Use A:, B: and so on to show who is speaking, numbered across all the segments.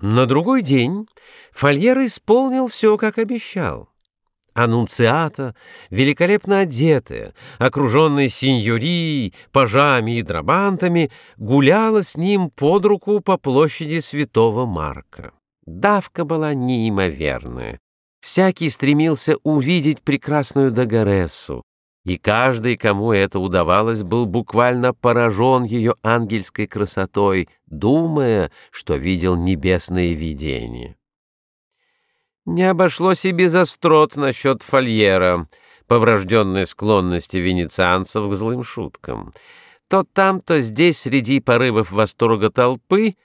A: На другой день Фольер исполнил все, как обещал. Аннунциата, великолепно одетая, окруженная синьорией, пажами и драбантами, гуляла с ним под руку по площади Святого Марка. Давка была неимоверная. Всякий стремился увидеть прекрасную Дагорессу, и каждый, кому это удавалось, был буквально поражен ее ангельской красотой, думая, что видел небесное видение. Не обошлось и без острот насчет фольера, по врожденной склонности венецианцев к злым шуткам. То там, то здесь, среди порывов восторга толпы,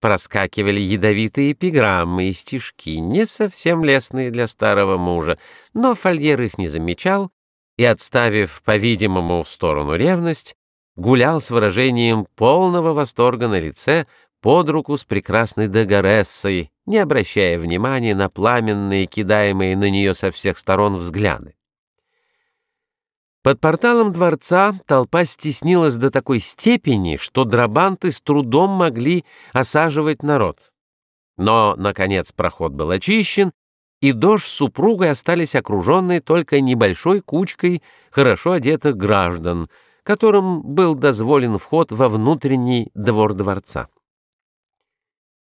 A: проскакивали ядовитые эпиграммы и стишки, не совсем лестные для старого мужа, но фольер их не замечал и, отставив, по-видимому, в сторону ревность, гулял с выражением полного восторга на лице под руку с прекрасной Дагорессой, не обращая внимания на пламенные, кидаемые на нее со всех сторон взгляды. Под порталом дворца толпа стеснилась до такой степени, что драбанты с трудом могли осаживать народ. Но, наконец, проход был очищен, и дождь с супругой остались окруженные только небольшой кучкой хорошо одетых граждан, которым был дозволен вход во внутренний двор дворца.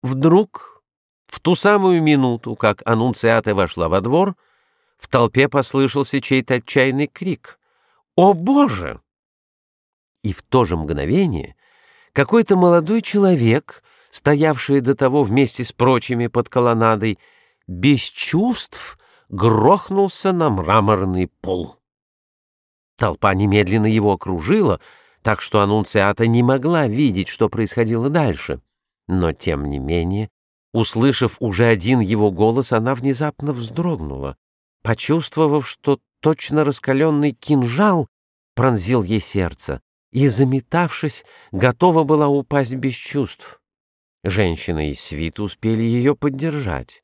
A: Вдруг, в ту самую минуту, как аннунциата вошла во двор, в толпе послышался чей-то отчаянный крик «О, Боже!» И в то же мгновение какой-то молодой человек, стоявший до того вместе с прочими под колоннадой, без чувств грохнулся на мраморный пол. Толпа немедленно его окружила, так что аннунциата не могла видеть, что происходило дальше. Но, тем не менее, услышав уже один его голос, она внезапно вздрогнула, почувствовав, что точно раскаленный кинжал пронзил ей сердце, и, заметавшись, готова была упасть без чувств. Женщины из свита успели ее поддержать.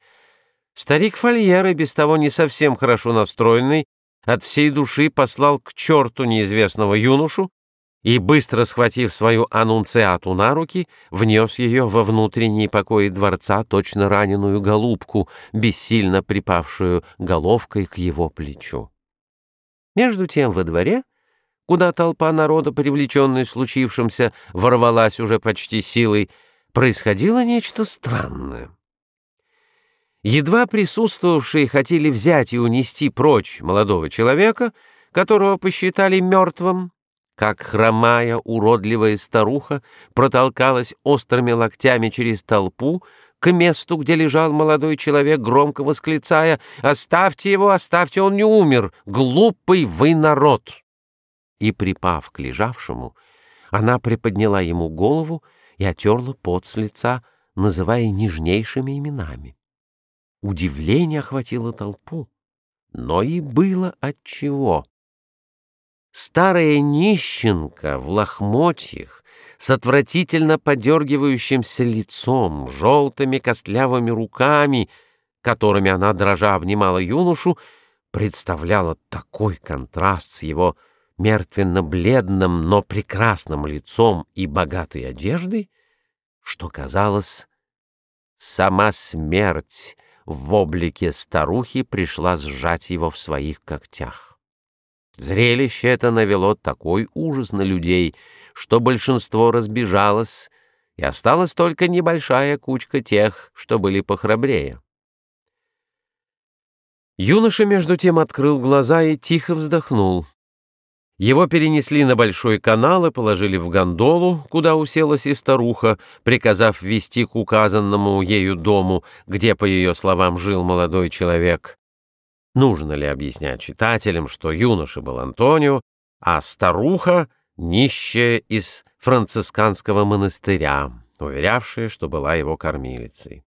A: Старик Фольер, без того не совсем хорошо настроенный, от всей души послал к черту неизвестного юношу и, быстро схватив свою аннунциату на руки, внес ее во внутренний покой дворца, точно раненую голубку, бессильно припавшую головкой к его плечу. Между тем во дворе, куда толпа народа, привлеченная случившимся, ворвалась уже почти силой, происходило нечто странное. Едва присутствовавшие хотели взять и унести прочь молодого человека, которого посчитали мертвым, как хромая, уродливая старуха протолкалась острыми локтями через толпу к месту, где лежал молодой человек, громко восклицая «Оставьте его, оставьте, он не умер! Глупый вы народ!» И, припав к лежавшему, она приподняла ему голову и отерла пот с лица, называя нежнейшими именами. Удивление охватило толпу, но и было отчего. Старая нищенка в лохмотьях, с отвратительно подергивающимся лицом, желтыми костлявыми руками, которыми она дрожа обнимала юношу, представляла такой контраст с его мертвенно-бледным, но прекрасным лицом и богатой одеждой, что казалось, сама смерть в облике старухи пришла сжать его в своих когтях. Зрелище это навело такой ужас на людей, что большинство разбежалось, и осталась только небольшая кучка тех, что были похрабрее. Юноша между тем открыл глаза и тихо вздохнул. Его перенесли на большой канал и положили в гондолу, куда уселась и старуха, приказав вести к указанному ею дому, где, по ее словам, жил молодой человек. Нужно ли объяснять читателям, что юноша был Антонио, а старуха — нищая из францисканского монастыря, уверявшая, что была его кормилицей?